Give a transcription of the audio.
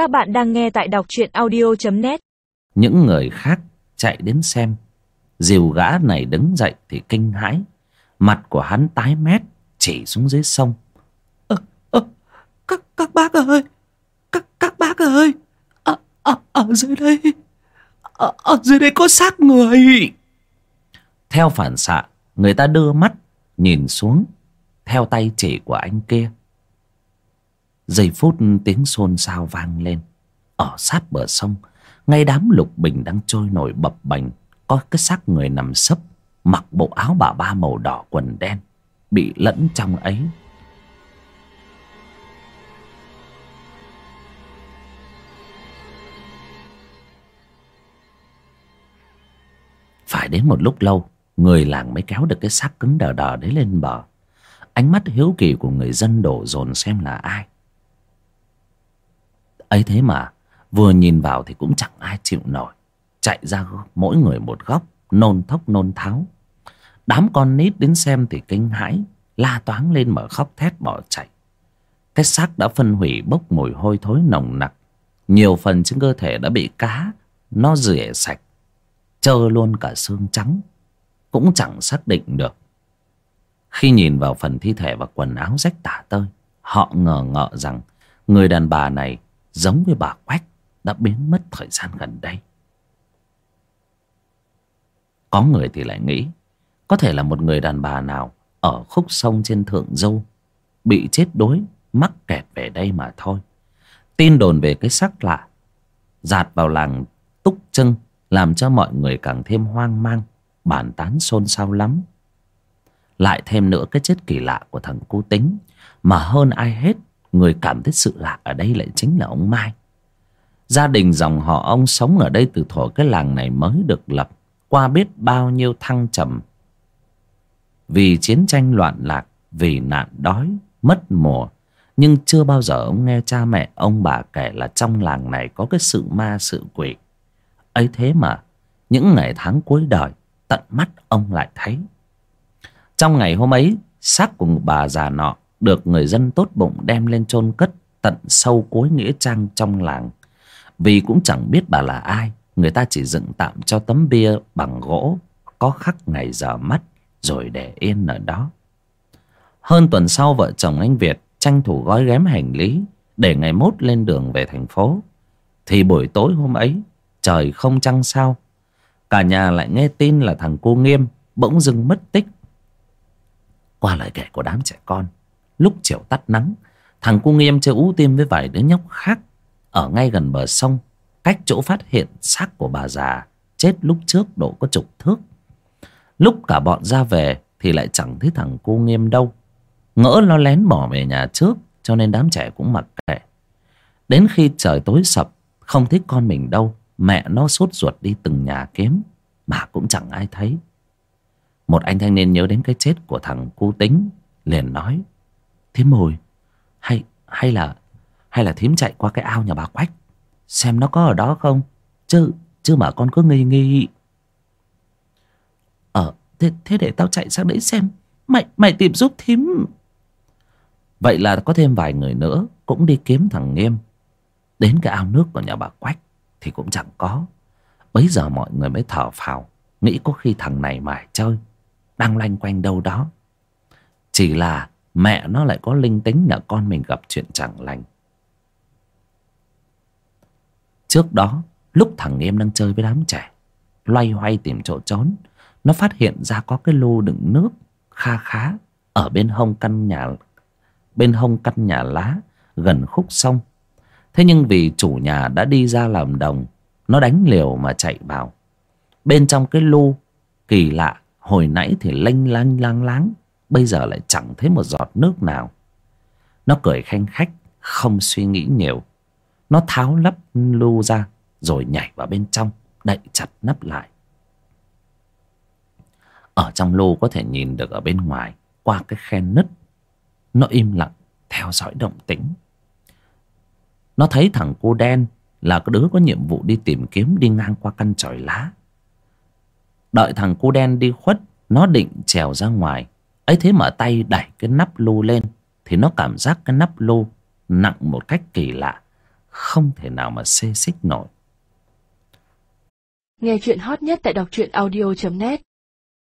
Các bạn đang nghe tại đọc truyện audio.net Những người khác chạy đến xem. Dìu gã này đứng dậy thì kinh hãi. Mặt của hắn tái mét Chỉ xuống dưới sông. Ờ, ờ, các, các bác ơi Các, các bác ơi. Ở, ở, ở dưới đây ở, ở dưới đây có xác người. Theo phản xạ Người ta đưa mắt Nhìn xuống Theo tay chỉ của anh kia giây phút tiếng xôn xao vang lên. Ở sát bờ sông, ngay đám lục bình đang trôi nổi bập bềnh. Có cái xác người nằm sấp, mặc bộ áo bà ba màu đỏ quần đen, bị lẫn trong ấy. Phải đến một lúc lâu, người làng mới kéo được cái xác cứng đờ đờ đấy lên bờ. Ánh mắt hiếu kỳ của người dân đổ dồn xem là ai ấy thế mà, vừa nhìn vào thì cũng chẳng ai chịu nổi. Chạy ra mỗi người một góc, nôn thốc nôn tháo. Đám con nít đến xem thì kinh hãi, la toáng lên mở khóc thét bỏ chạy. Cái xác đã phân hủy bốc mùi hôi thối nồng nặc. Nhiều phần trên cơ thể đã bị cá, nó rỉa sạch, trơ luôn cả xương trắng. Cũng chẳng xác định được. Khi nhìn vào phần thi thể và quần áo rách tả tơi, họ ngờ ngợ rằng người đàn bà này giống với bà quách đã biến mất thời gian gần đây. Có người thì lại nghĩ, có thể là một người đàn bà nào ở khúc sông trên thượng dâu bị chết đuối, mắc kẹt về đây mà thôi. Tin đồn về cái xác lạ dạt vào làng túc trưng làm cho mọi người càng thêm hoang mang, bàn tán xôn xao lắm. Lại thêm nữa cái chết kỳ lạ của thằng cu tính mà hơn ai hết người cảm thấy sự lạ ở đây lại chính là ông mai. Gia đình dòng họ ông sống ở đây từ thuở cái làng này mới được lập, qua biết bao nhiêu thăng trầm. Vì chiến tranh loạn lạc, vì nạn đói, mất mùa, nhưng chưa bao giờ ông nghe cha mẹ, ông bà kể là trong làng này có cái sự ma, sự quỷ. Ấy thế mà, những ngày tháng cuối đời, tận mắt ông lại thấy. Trong ngày hôm ấy, xác của bà già nọ được người dân tốt bụng đem lên chôn cất tận sâu cuối nghĩa trang trong làng. Vì cũng chẳng biết bà là ai, người ta chỉ dựng tạm cho tấm bia bằng gỗ có khắc ngày giờ mất rồi để yên ở đó. Hơn tuần sau, vợ chồng anh việt tranh thủ gói ghém hành lý để ngày mốt lên đường về thành phố. Thì buổi tối hôm ấy, trời không trăng sao, cả nhà lại nghe tin là thằng cô nghiêm bỗng dưng mất tích. Qua lời kể của đám trẻ con lúc chiều tắt nắng, thằng cu nghiêm chơi ú tim với vài đứa nhóc khác ở ngay gần bờ sông, cách chỗ phát hiện xác của bà già chết lúc trước độ có chục thước. Lúc cả bọn ra về thì lại chẳng thấy thằng cu nghiêm đâu. Ngỡ nó lén bỏ về nhà trước, cho nên đám trẻ cũng mặc kệ. Đến khi trời tối sập, không thấy con mình đâu, mẹ nó sốt ruột đi từng nhà kiếm, mà cũng chẳng ai thấy. Một anh thanh niên nhớ đến cái chết của thằng cu tính, liền nói thím mồi hay hay là hay là thím chạy qua cái ao nhà bà quách xem nó có ở đó không? Chứ chứ mà con cứ nghi nghi. Ờ thế, thế để tao chạy sang đấy xem. Mày mày tìm giúp thím. Vậy là có thêm vài người nữa cũng đi kiếm thằng nghiêm. Đến cái ao nước của nhà bà quách thì cũng chẳng có. Bấy giờ mọi người mới thở phào nghĩ có khi thằng này mải chơi đang loanh quanh đâu đó. Chỉ là mẹ nó lại có linh tính là con mình gặp chuyện chẳng lành. Trước đó, lúc thằng em đang chơi với đám trẻ, loay hoay tìm chỗ trốn, nó phát hiện ra có cái lô đựng nước kha khá ở bên hông căn nhà, bên hông căn nhà lá gần khúc sông. Thế nhưng vì chủ nhà đã đi ra làm đồng, nó đánh liều mà chạy vào. Bên trong cái lu kỳ lạ, hồi nãy thì lênh lanh lang láng bây giờ lại chẳng thấy một giọt nước nào. Nó cười khanh khách, không suy nghĩ nhiều. Nó tháo lắp lu ra, rồi nhảy vào bên trong, đậy chặt nắp lại. Ở trong lu có thể nhìn được ở bên ngoài, qua cái khe nứt. Nó im lặng, theo dõi động tĩnh. Nó thấy thằng cô đen là cái đứa có nhiệm vụ đi tìm kiếm đi ngang qua căn tròi lá. Đợi thằng cô đen đi khuất, nó định trèo ra ngoài ấy thế mở tay đẩy cái nắp lu lên, thì nó cảm giác cái nắp lu nặng một cách kỳ lạ, không thể nào mà xê xích nổi. Nghe chuyện hot nhất tại đọc truyện audio.net